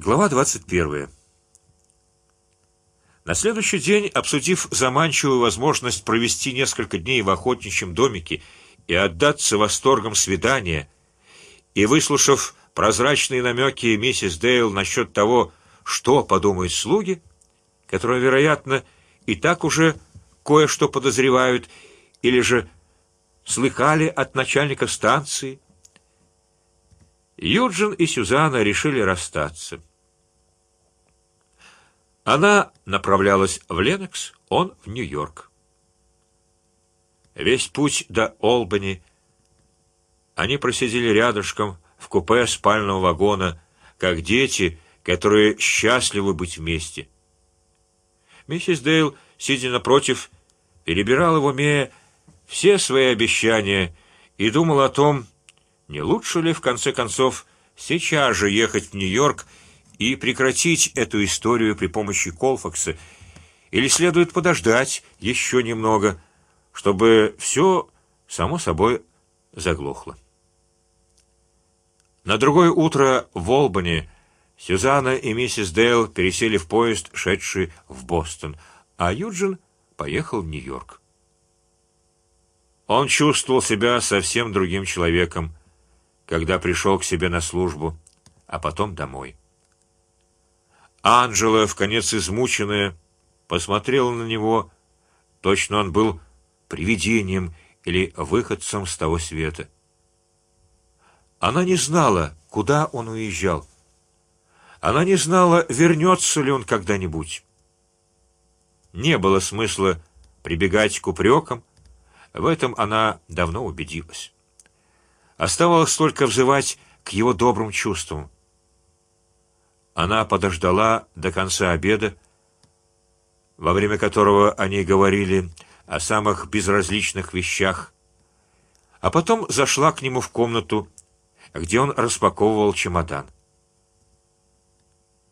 Глава двадцать первая. На следующий день, обсудив заманчивую возможность провести несколько дней в охотничьем домике и отдаться восторгам свидания, и выслушав прозрачные намеки миссис Дейл насчет того, что подумают слуги, которые, вероятно, и так уже кое-что подозревают или же слыхали от начальника станции, Юджин и Сюзанна решили расстаться. Она направлялась в Ленокс, он в Нью-Йорк. Весь путь до Олбани они просидели рядышком в купе спального вагона, как дети, которые счастливы быть вместе. Миссис Дейл, сидя напротив, перебирала в уме все свои обещания и думала о том, не лучше ли в конце концов сейчас же ехать в Нью-Йорк и прекратить эту историю при помощи Колфакса, или следует подождать еще немного, чтобы все само собой заглохло. На другое утро в Олбани Сюзанна и миссис Дейл пересели в поезд, шедший в Бостон, а Юджин поехал в Нью-Йорк. Он чувствовал себя совсем другим человеком, когда пришел к себе на службу, а потом домой. Анжела, в конец измученная, посмотрела на него, точно он был привидением или выходцем с того света. Она не знала, куда он уезжал. Она не знала, вернется ли он когда-нибудь. Не было смысла прибегать к упрекам. В этом она давно убедилась. Оставалось только взывать к его добрым чувствам. Она подождала до конца обеда, во время которого они говорили о самых безразличных вещах, а потом зашла к нему в комнату, где он распаковывал чемодан.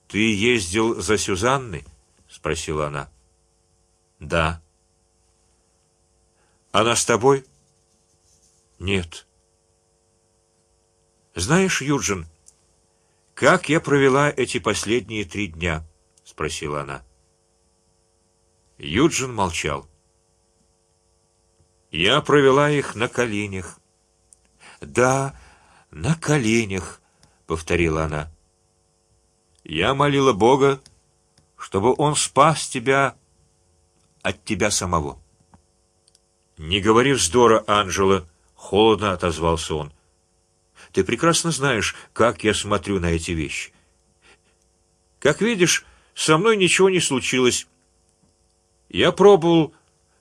Ты ездил за Сюзанной? – спросила она. Да. Она с тобой? Нет. Знаешь, Юджин, как я провела эти последние три дня? – спросила она. Юджин молчал. Я провела их на коленях. Да, на коленях, повторила она. Я молила Бога, чтобы Он спас тебя от тебя самого. Не говори вздора, Анжела, холодно отозвался он. Ты прекрасно знаешь, как я смотрю на эти вещи. Как видишь, со мной ничего не случилось. Я пробовал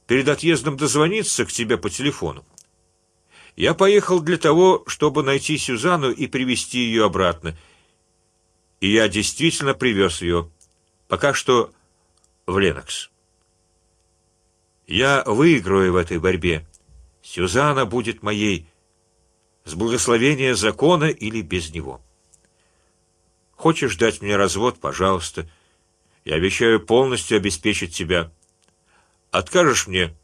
перед отъездом дозвониться к тебе по телефону. Я поехал для того, чтобы найти Сюзанну и привести ее обратно. И я действительно привез ее. Пока что в Ленокс. Я выиграю в этой борьбе. Сюзанна будет моей с благословения закона или без него. Хочешь дать мне развод, пожалуйста. Я обещаю полностью обеспечить тебя. Откажешь мне,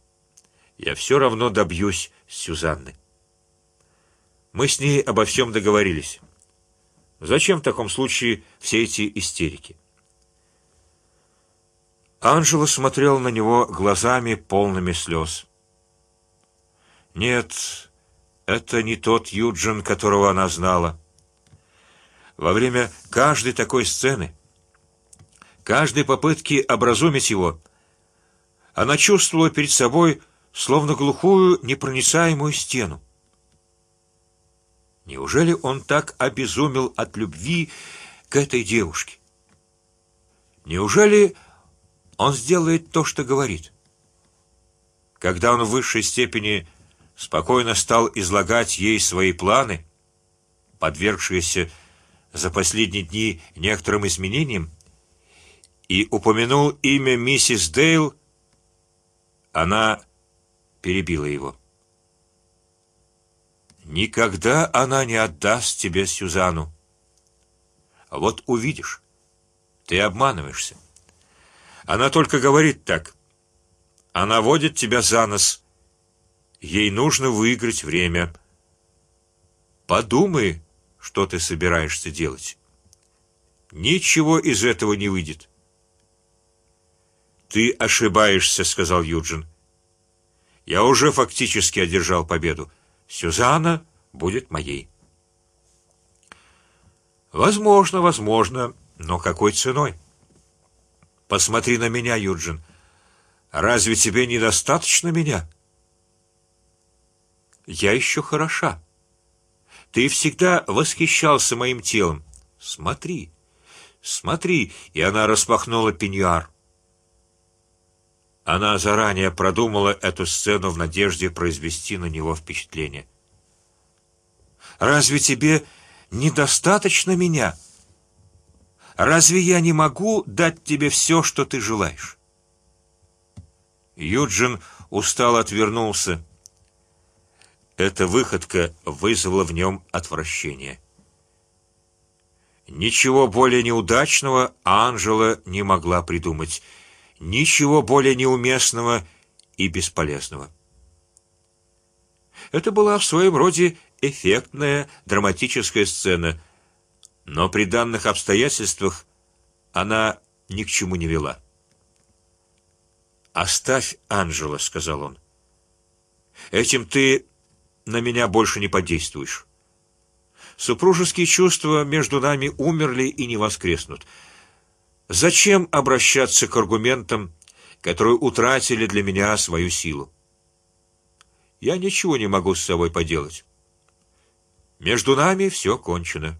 я все равно добьюсь Сюзанны. Мы с ней обо всем договорились. Зачем в таком случае все эти истерики? Анжела смотрел на него глазами полными слез. Нет, это не тот Юджин, которого она знала. Во время каждой такой сцены, каждой попытки образумить его, она чувствовала перед собой словно глухую непроницаемую стену. Неужели он так обезумел от любви к этой девушке? Неужели он сделает то, что говорит? Когда он в высшей степени спокойно стал излагать ей свои планы, подвергшиеся за последние дни некоторым изменениям, и упомянул имя миссис Дейл, она перебила его. Никогда она не отдаст тебе Сюзану. Вот увидишь, ты обманываешься. Она только говорит так. Она водит тебя за нос Ей нужно выиграть время. Подумай, что ты собираешься делать. Ничего из этого не выйдет. Ты ошибаешься, сказал Юджин. Я уже фактически одержал победу. Сюзанна будет моей. Возможно, возможно, но какой ценой? Посмотри на меня, Юджин. Разве тебе недостаточно меня? Я еще хороша. Ты всегда восхищался моим телом. Смотри, смотри, и она распахнула пеньюар. Она заранее продумала эту сцену в надежде произвести на него впечатление. Разве тебе недостаточно меня? Разве я не могу дать тебе все, что ты желаешь? Юджин устал отвернулся. Эта выходка вызвала в нем отвращение. Ничего более неудачного Анжела не могла придумать, ничего более неуместного и бесполезного. Это была в своем роде эффектная драматическая сцена, но при данных обстоятельствах она ни к чему не вела. Оставь Анжела, сказал он. Этим ты на меня больше не подействуешь. Супружеские чувства между нами умерли и не воскреснут. Зачем обращаться к аргументам, которые утратили для меня свою силу? Я ничего не могу с собой поделать. Между нами все кончено.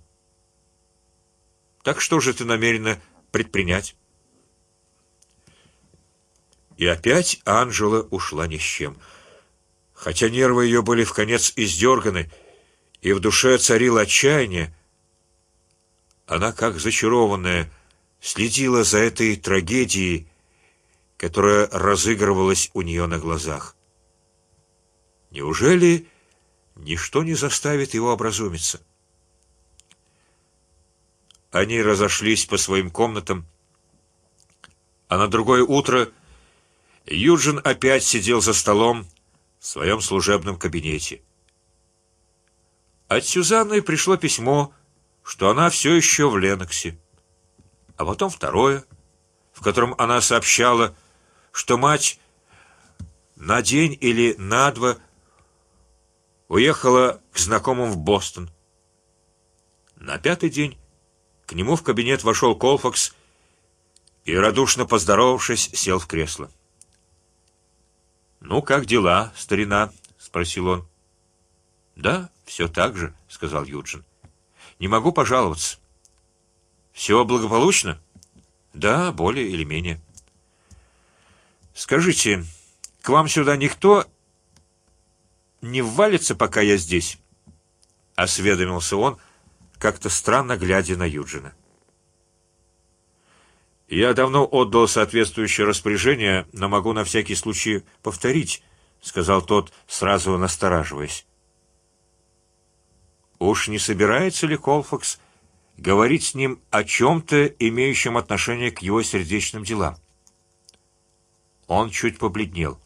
Так что же ты намерена предпринять? И опять Анжела ушла ни с чем, хотя нервы ее были в конец издерганы, и в душе царило отчаяние. Она, как зачарованная, следила за этой трагедией, которая разыгрывалась у нее на глазах. Неужели ничто не заставит его образумиться? Они разошлись по своим комнатам, а на другое утро Юджин опять сидел за столом в своем служебном кабинете. От Сюзанны пришло письмо, что она все еще в Леноксе, а потом второе, в котором она сообщала, что мать на день или на два уехала к знакомым в Бостон. На пятый день к нему в кабинет вошел Колфакс и радушно поздоровавшись сел в кресло. Ну как дела, старина? спросил он. Да, все так же, сказал Юджин. Не могу пожаловаться. Все благополучно? Да, более или менее. Скажите, к вам сюда никто не ввалится, пока я здесь? Осведомился он, как-то странно глядя на Юджина. Я давно отдал соответствующее распоряжение, но могу на всякий случай повторить, сказал тот, сразу настораживаясь. Уж не собирается ли Колфакс говорить с ним о чем-то, имеющем отношение к его сердечным делам? Он чуть побледнел.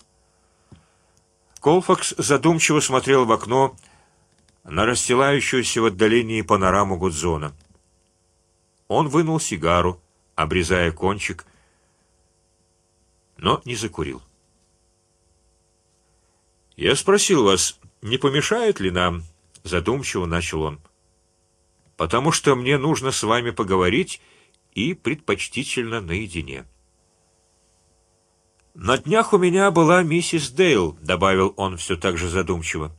Колфакс задумчиво смотрел в окно на расстилающуюся в отдалении панораму Гудзона. Он вынул сигару, обрезая кончик, но не закурил. Я спросил вас, не помешает ли нам? Задумчиво начал он. Потому что мне нужно с вами поговорить и предпочтительно наедине. На днях у меня была миссис Дейл, добавил он все так же задумчиво.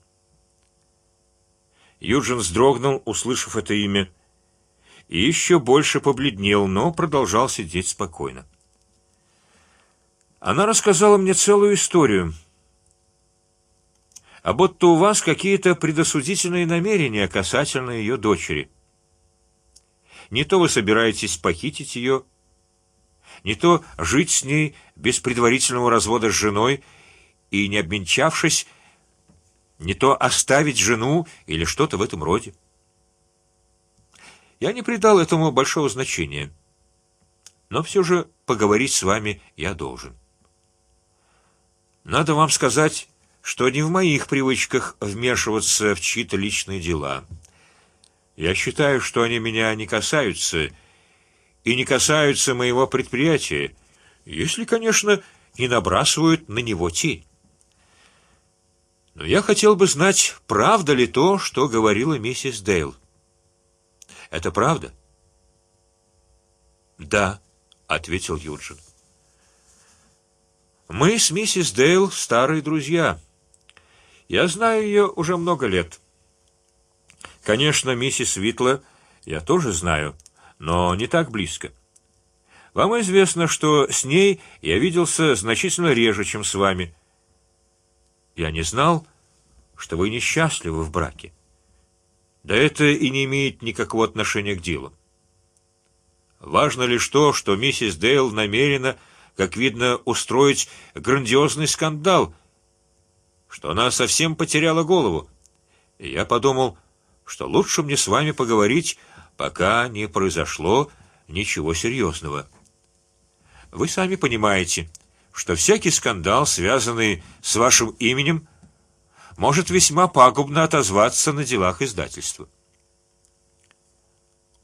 Юджин вздрогнул, услышав это имя, и еще больше побледнел, но продолжал сидеть спокойно. Она рассказала мне целую историю. А будто у вас какие-то предосудительные намерения касательно ее дочери. Не то вы собираетесь похитить ее, не то жить с ней без предварительного развода с женой и не обменчавшись, не то оставить жену или что-то в этом роде. Я не придал этому большого значения, но все же поговорить с вами я должен. Надо вам сказать, что не в моих привычках вмешиваться в чьи-то личные дела. Я считаю, что они меня не касаются и не касаются моего предприятия, если, конечно, не набрасывают на него тень. Но я хотел бы знать, правда ли то, что говорила миссис Дейл. Это правда? Да, ответил Юджин. Мы с миссис Дейл старые друзья. Я знаю ее уже много лет. Конечно, миссис Витла я тоже знаю, но не так близко. Вам известно, что с ней я виделся значительно реже, чем с вами. Я не знал, что вы несчастливы в браке. Да это и не имеет никакого отношения к делу. Важно лишь то, что миссис Дейл намерена, как видно, устроить грандиозный скандал, что она совсем потеряла голову. И я подумал, что лучше мне с вами поговорить, пока не произошло ничего серьезного. Вы сами понимаете, что всякий скандал, связанный с вашим именем, может весьма пагубно отозваться на делах издательства.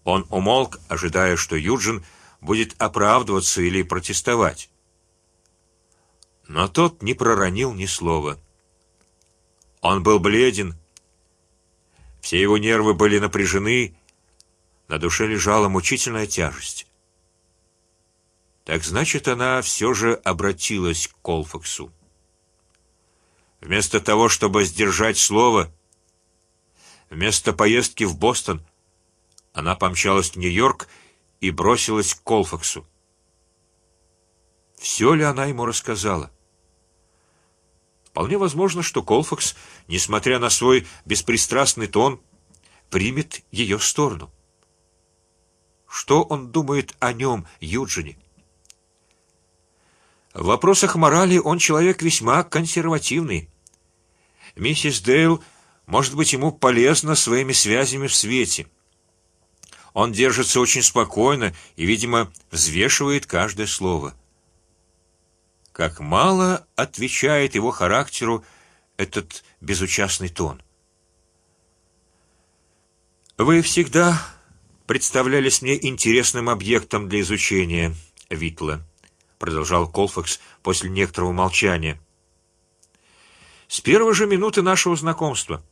Он умолк, ожидая, что Юджин будет оправдываться или протестовать, но тот не проронил ни слова. Он был бледен, все его нервы были напряжены, на душе лежала мучительная тяжесть. Так значит, она все же обратилась к Колфаксу. Вместо того, чтобы сдержать слово, вместо поездки в Бостон, она помчалась в Нью-Йорк и бросилась к Колфаксу. Все ли она ему рассказала? Вполне возможно, что Колфакс, несмотря на свой беспристрастный тон, примет ее сторону. Что он думает о нем, Юджине? В вопросах морали он человек весьма консервативный. Миссис Дейл может быть ему полезна своими связями в свете. Он держится очень спокойно и, видимо, взвешивает каждое слово. Как мало отвечает его характеру этот безучастный тон. Вы всегда представлялись мне интересным объектом для изучения, Витла продолжал Колфакс после некоторого молчания. С первой же минуты нашего знакомства.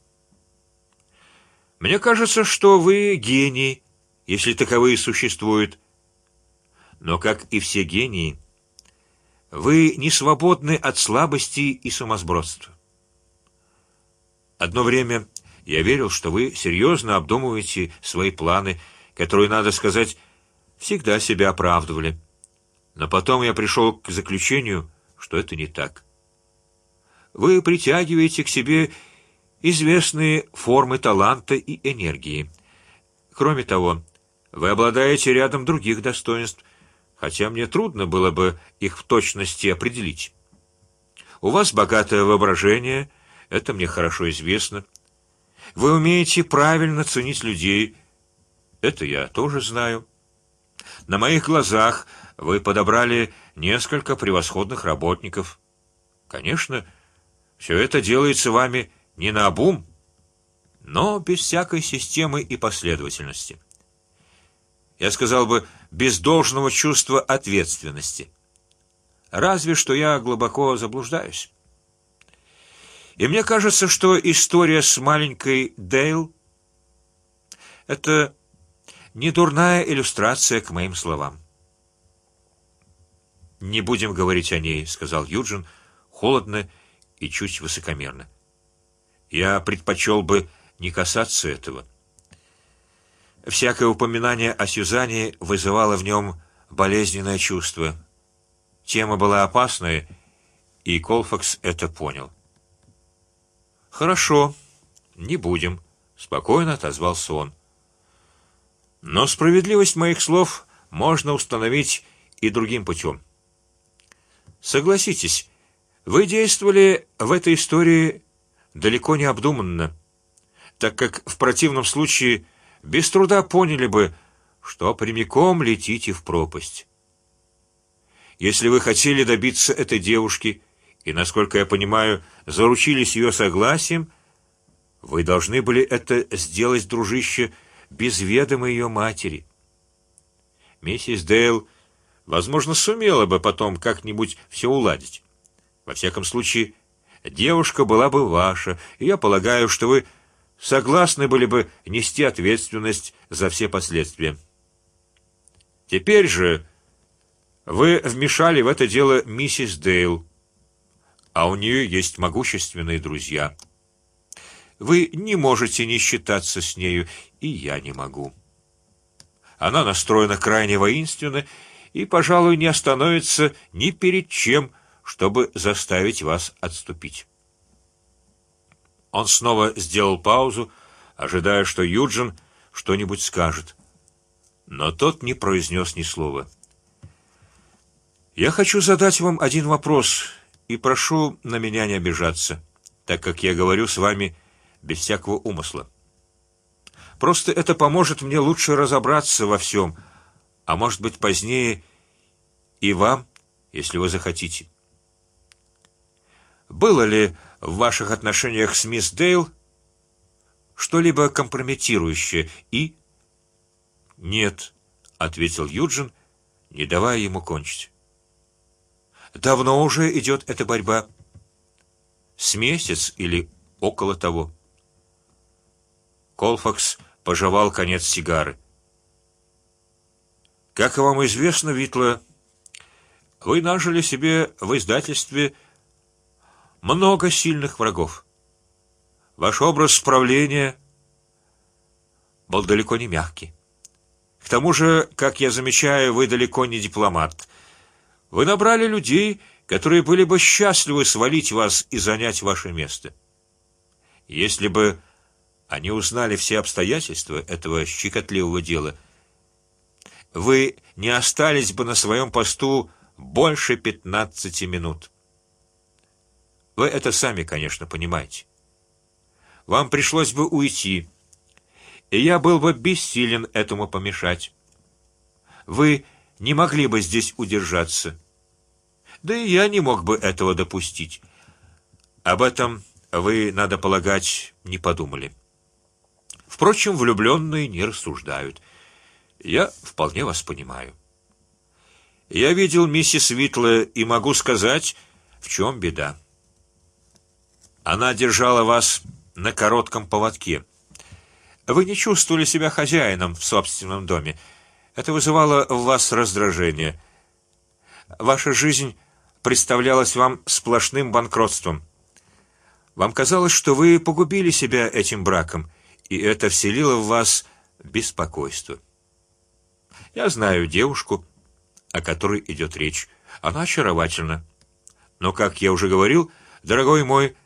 Мне кажется, что вы гений, если таковые существуют. Но как и все гении, вы не свободны от слабости и сумасбродства. Одно время я верил, что вы серьезно обдумываете свои планы, которые, надо сказать, всегда себя оправдывали. Но потом я пришел к заключению, что это не так. Вы притягиваете к себе известные формы таланта и энергии. Кроме того, вы обладаете рядом других достоинств, хотя мне трудно было бы их в точности определить. У вас богатое воображение, это мне хорошо известно. Вы умеете правильно ценить людей, это я тоже знаю. На моих глазах вы подобрали несколько превосходных работников. Конечно, все это делается вами не на обум, но без всякой системы и последовательности. Я сказал бы без должного чувства ответственности. Разве что я глубоко заблуждаюсь. И мне кажется, что история с маленькой Дейл – это не дурная иллюстрация к моим словам. Не будем говорить о ней, сказал Юджин холодно и чуть высокомерно. Я предпочел бы не касаться этого. Всякое упоминание о Сюзанне вызывало в нем болезненное чувство. Тема была опасная, и Колфакс это понял. Хорошо, не будем, спокойно отозвался он. Но справедливость моих слов можно установить и другим путем. Согласитесь, вы действовали в этой истории далеко не обдуманно, так как в противном случае без труда поняли бы, что прямиком летите в пропасть. Если вы хотели добиться этой девушки и, насколько я понимаю, заручились ее согласием, вы должны были это сделать, дружище, без ведома ее матери. Миссис Дейл, возможно, сумела бы потом как-нибудь все уладить. Во всяком случае, девушка была бы ваша, и я полагаю, что вы согласны были бы нести ответственность за все последствия. Теперь же вы вмешали в это дело миссис Дейл, а у нее есть могущественные друзья. Вы не можете не считаться с нею, и я не могу. Она настроена крайне воинственно и, пожалуй, не остановится ни перед чем, чтобы заставить вас отступить. Он снова сделал паузу, ожидая, что Юджин что-нибудь скажет, но тот не произнес ни слова. Я хочу задать вам один вопрос и прошу на меня не обижаться, так как я говорю с вами без всякого умысла. Просто это поможет мне лучше разобраться во всем, а может быть позднее и вам, если вы захотите. Было ли в ваших отношениях с мисс Дейл что-либо компрометирующее и нет, ответил Юджин, не давая ему кончить. Давно уже идет эта борьба. С месяц или около того. Колфакс пожевал конец сигары. Как вам известно, Витла, вы нажили себе в издательстве много сильных врагов. Ваш образ правления был далеко не мягкий. К тому же, как я замечаю, вы далеко не дипломат. Вы набрали людей, которые были бы счастливы свалить вас и занять ваше место. Если бы они узнали все обстоятельства этого щекотливого дела, вы не остались бы на своем посту больше пятнадцати минут. Вы это сами, конечно, понимаете. Вам пришлось бы уйти, и я был бы бессилен этому помешать. Вы не могли бы здесь удержаться, да и я не мог бы этого допустить. Об этом вы, надо полагать, не подумали. Впрочем, влюбленные не рассуждают. Я вполне вас понимаю. Я видел миссис Витла и могу сказать, в чем беда. Она держала вас на коротком поводке. Вы не чувствовали себя хозяином в собственном доме. Это вызывало в вас раздражение. Ваша жизнь представлялась вам сплошным банкротством. Вам казалось, что вы погубили себя этим браком и это вселило в вас беспокойство. Я знаю девушку, о которой идет речь. Она очаровательна, но, как я уже говорил, дорогой мой,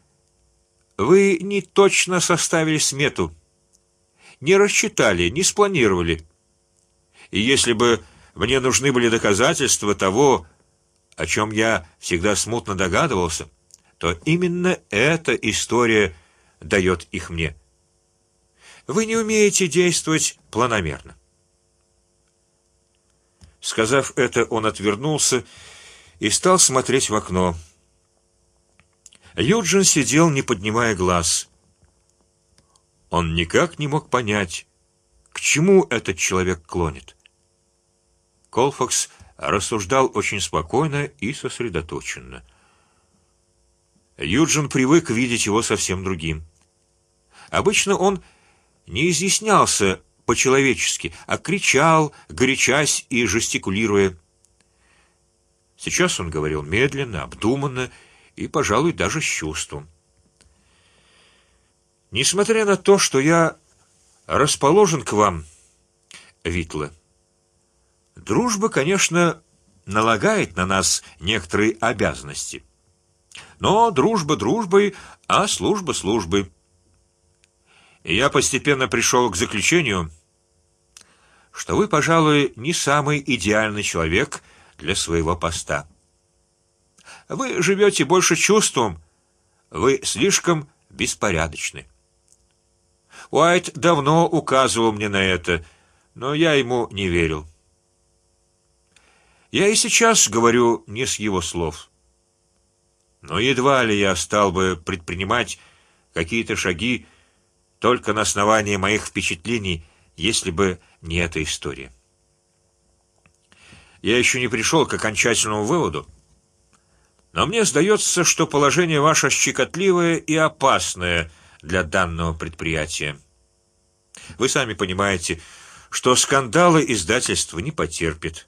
вы не точно составили смету, не рассчитали, не спланировали. И если бы мне нужны были доказательства того, о чем я всегда смутно догадывался, то именно эта история дает их мне. Вы не умеете действовать планомерно. Сказав это, он отвернулся и стал смотреть в окно. Юджин сидел, не поднимая глаз. Он никак не мог понять, к чему этот человек клонит. Колфакс рассуждал очень спокойно и сосредоточенно. Юджин привык видеть его совсем другим. Обычно он не изъяснялся по-человечески, а кричал, горячась и жестикулируя. Сейчас он говорил медленно, обдуманно и, пожалуй, даже с чувством. Несмотря на то, что я расположен к вам, Витла, дружба, конечно, налагает на нас некоторые обязанности, но дружба дружбой, а служба службой я постепенно пришел к заключению, что вы, пожалуй, не самый идеальный человек для своего поста. Вы живете больше чувством, вы слишком беспорядочны. Уайт давно указывал мне на это, но я ему не верил. Я и сейчас говорю не с его слов. Но едва ли я стал бы предпринимать какие-то шаги только на основании моих впечатлений, если бы не эта история. Я еще не пришел к окончательному выводу, но мне сдается, что положение ваше щекотливое и опасное для данного предприятия. Вы сами понимаете, что скандалы издательство не потерпит.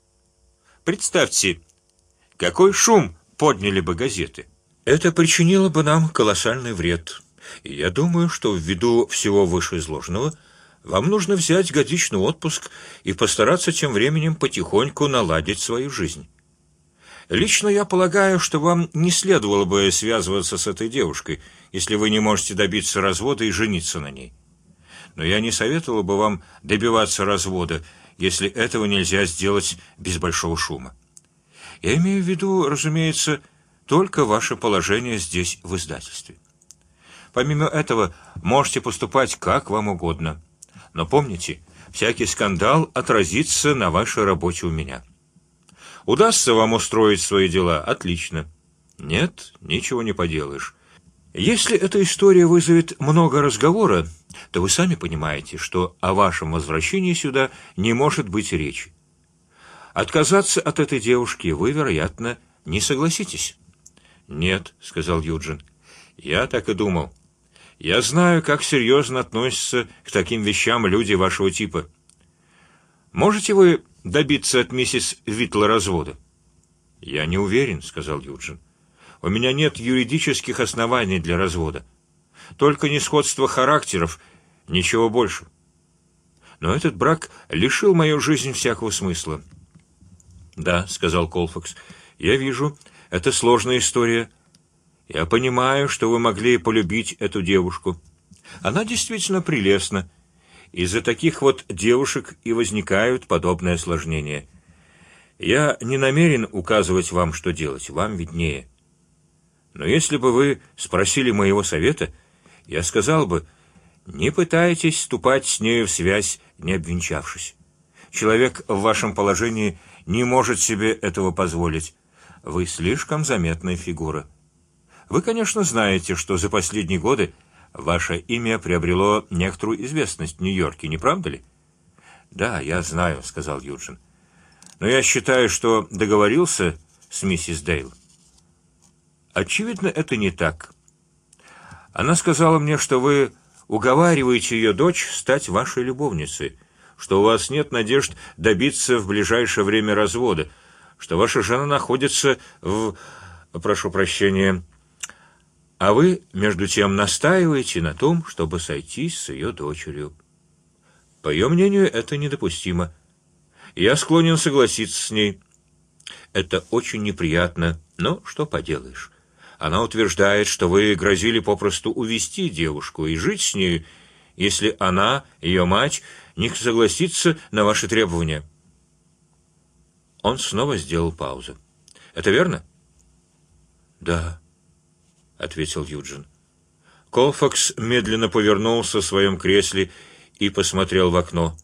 Представьте, какой шум подняли бы газеты. Это причинило бы нам колоссальный вред. И я думаю, что ввиду всего вышеизложенного вам нужно взять годичный отпуск и постараться тем временем потихоньку наладить свою жизнь. Лично я полагаю, что вам не следовало бы связываться с этой девушкой, если вы не можете добиться развода и жениться на ней. Но я не советовал бы вам добиваться развода, если этого нельзя сделать без большого шума. Я имею в виду, разумеется, только ваше положение здесь в издательстве. Помимо этого, можете поступать как вам угодно, но помните, всякий скандал отразится на вашей работе у меня. Удастся вам устроить свои дела, отлично. Нет, ничего не поделаешь. Если эта история вызовет много разговора, то вы сами понимаете, что о вашем возвращении сюда не может быть речи. Отказаться от этой девушки вы, вероятно, не согласитесь. Нет, сказал Юджин. Я так и думал. Я знаю, как серьезно относятся к таким вещам люди вашего типа. Можете вы добиться от миссис Витла развода? Я не уверен, сказал Юджин. У меня нет юридических оснований для развода, только несходство характеров, ничего больше. Но этот брак лишил мою жизнь всякого смысла. Да, сказал Колфакс, я вижу, это сложная история. Я понимаю, что вы могли полюбить эту девушку. Она действительно прелестна. Из-за таких вот девушек и возникают подобные осложнения. Я не намерен указывать вам, что делать, вам виднее. Но если бы вы спросили моего совета, я сказал бы: не пытайтесь вступать с нею в связь, не обвенчавшись. Человек в вашем положении не может себе этого позволить. Вы слишком заметная фигура. Вы, конечно, знаете, что за последние годы ваше имя приобрело некоторую известность в Нью-Йорке, не правда ли? Да, я знаю, сказал Юджин. Но я считаю, что договорился с миссис Дейл. Очевидно, это не так. Она сказала мне, что вы уговариваете ее дочь стать вашей любовницей, что у вас нет надежд добиться в ближайшее время развода, что ваша жена находится в, прошу прощения, а вы между тем настаиваете на том, чтобы сойтись с ее дочерью. По ее мнению, это недопустимо. Я склонен согласиться с ней. Это очень неприятно, но что поделаешь. Она утверждает, что вы грозили попросту увести девушку и жить с ней, если она, ее мать, не согласится на ваши требования. Он снова сделал паузу. Это верно? Да, ответил Юджин. Колфакс медленно повернулся в своем кресле и посмотрел в окно.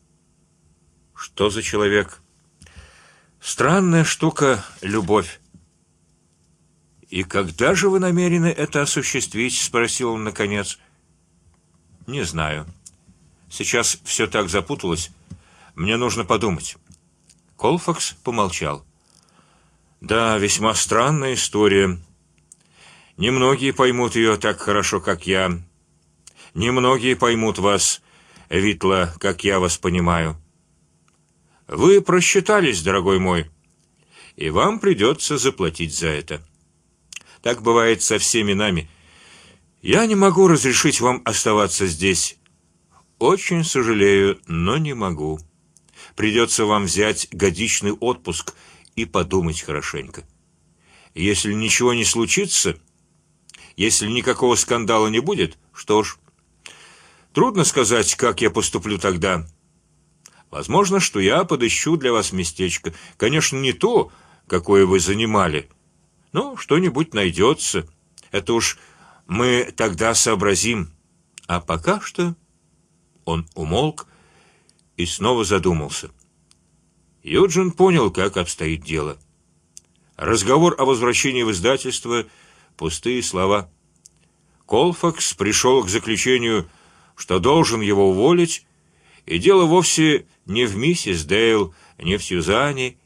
Что за человек? Странная штука, любовь. И когда же вы намерены это осуществить? спросил он наконец. Не знаю. Сейчас все так запуталось. Мне нужно подумать. Колфакс помолчал. Да, весьма странная история. Немногие поймут ее так хорошо, как я. Немногие поймут вас, Витла, как я вас понимаю. Вы просчитались, дорогой мой, и вам придется заплатить за это. Так бывает со всеми нами. Я не могу разрешить вам оставаться здесь. Очень сожалею, но не могу. Придется вам взять годичный отпуск и подумать хорошенько. Если ничего не случится, если никакого скандала не будет, что ж, трудно сказать, как я поступлю тогда. Возможно, что я подыщу для вас местечко. Конечно, не то, какое вы занимали. Ну, что-нибудь найдется. Это уж мы тогда сообразим. А пока что он умолк и снова задумался. Юджин понял, как обстоит дело. Разговор о возвращении в издательство пустые слова. Колфакс пришел к заключению, что должен его уволить, и дело вовсе не в миссис Дейл, не в Сьюзане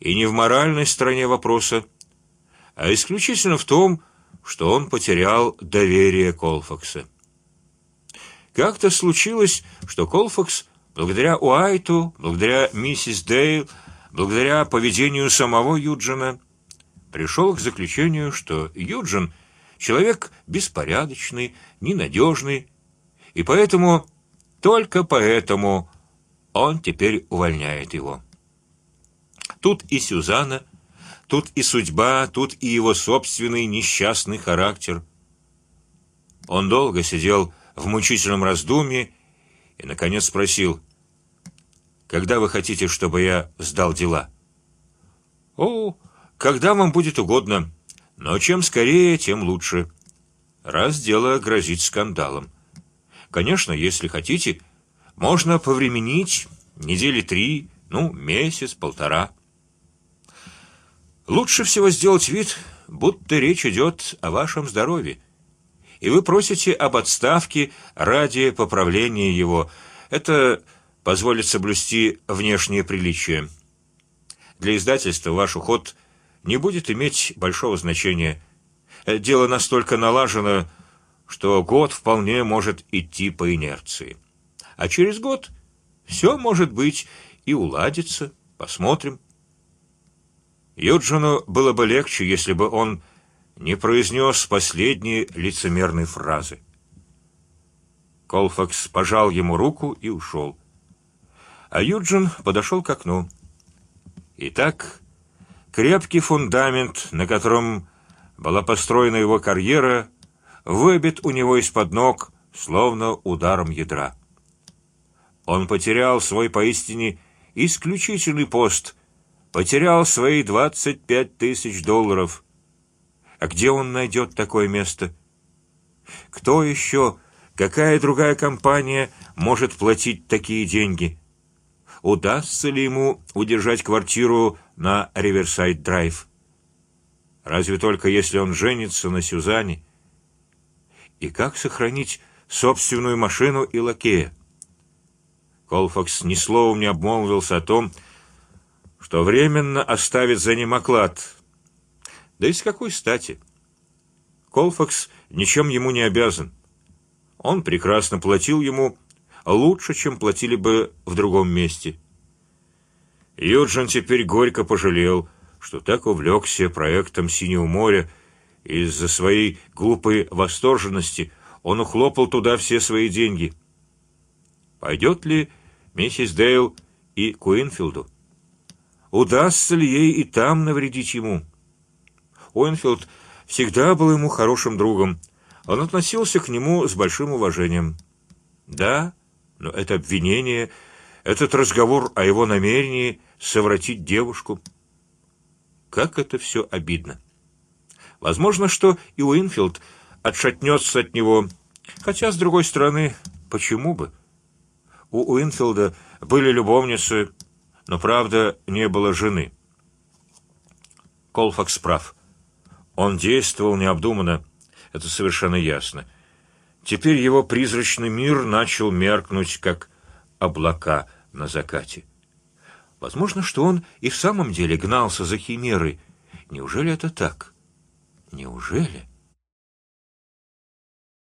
и не в моральной стороне вопроса, а исключительно в том, что он потерял доверие Колфакса. Как-то случилось, что Колфакс, благодаря Уайту, благодаря миссис Дейл, благодаря поведению самого Юджина, пришел к заключению, что Юджин человек беспорядочный, ненадежный, и поэтому только поэтому он теперь увольняет его. Тут и Сюзанна, тут и судьба, тут и его собственный несчастный характер. Он долго сидел в мучительном раздумье и наконец спросил: "Когда вы хотите, чтобы я сдал дела?" "О, когда вам будет угодно, но чем скорее, тем лучше. Раз дело грозит скандалом. Конечно, если хотите, можно повременить недели три, ну месяц, полтора. Лучше всего сделать вид, будто речь идет о вашем здоровье, и вы просите об отставке ради поправления его. Это позволит соблюсти внешнее приличие. Для издательства ваш уход не будет иметь большого значения. Дело настолько налажено, что год вполне может идти по инерции, а через год все может быть и уладится. Посмотрим. Юджину было бы легче, если бы он не произнес последние лицемерные фразы. Колфакс пожал ему руку и ушел, а Юджин подошел к окну. Итак, крепкий фундамент, на котором была построена его карьера, выбит у него из-под ног, словно ударом ядра. Он потерял свой поистине исключительный пост потерял свои двадцать пять тысяч долларов. А где он найдет такое место? Кто еще? Какая другая компания может платить такие деньги? Удастся ли ему удержать квартиру на Риверсайд Драйв? Разве только если он женится на Сюзанне. И как сохранить собственную машину и лакея? Колфакс ни словом не обмолвился о том, что временно оставит за ним оклад. Да и с какой стати? Колфакс ничем ему не обязан. Он прекрасно платил ему лучше, чем платили бы в другом месте. Юджин теперь горько пожалел, что так увлекся проектом Синего моря из-за своей глупой восторженности. Он ухлопал туда все свои деньги. Пойдет ли миссис Дейл и Куинфилду? удастся ли ей и там навредить ему. Уинфилд всегда был ему хорошим другом. Он относился к нему с большим уважением. Да, но это обвинение, этот разговор о его намерении совратить девушку, как это все обидно. Возможно, что и Уинфилд отшатнется от него, хотя с другой стороны, почему бы? У Уинфилда были любовницы, но правда не было жены. Колфакс прав. Он действовал необдуманно, это совершенно ясно. Теперь его призрачный мир начал меркнуть, как облака на закате. Возможно, что он и в самом деле гнался за химерой. Неужели это так? Неужели?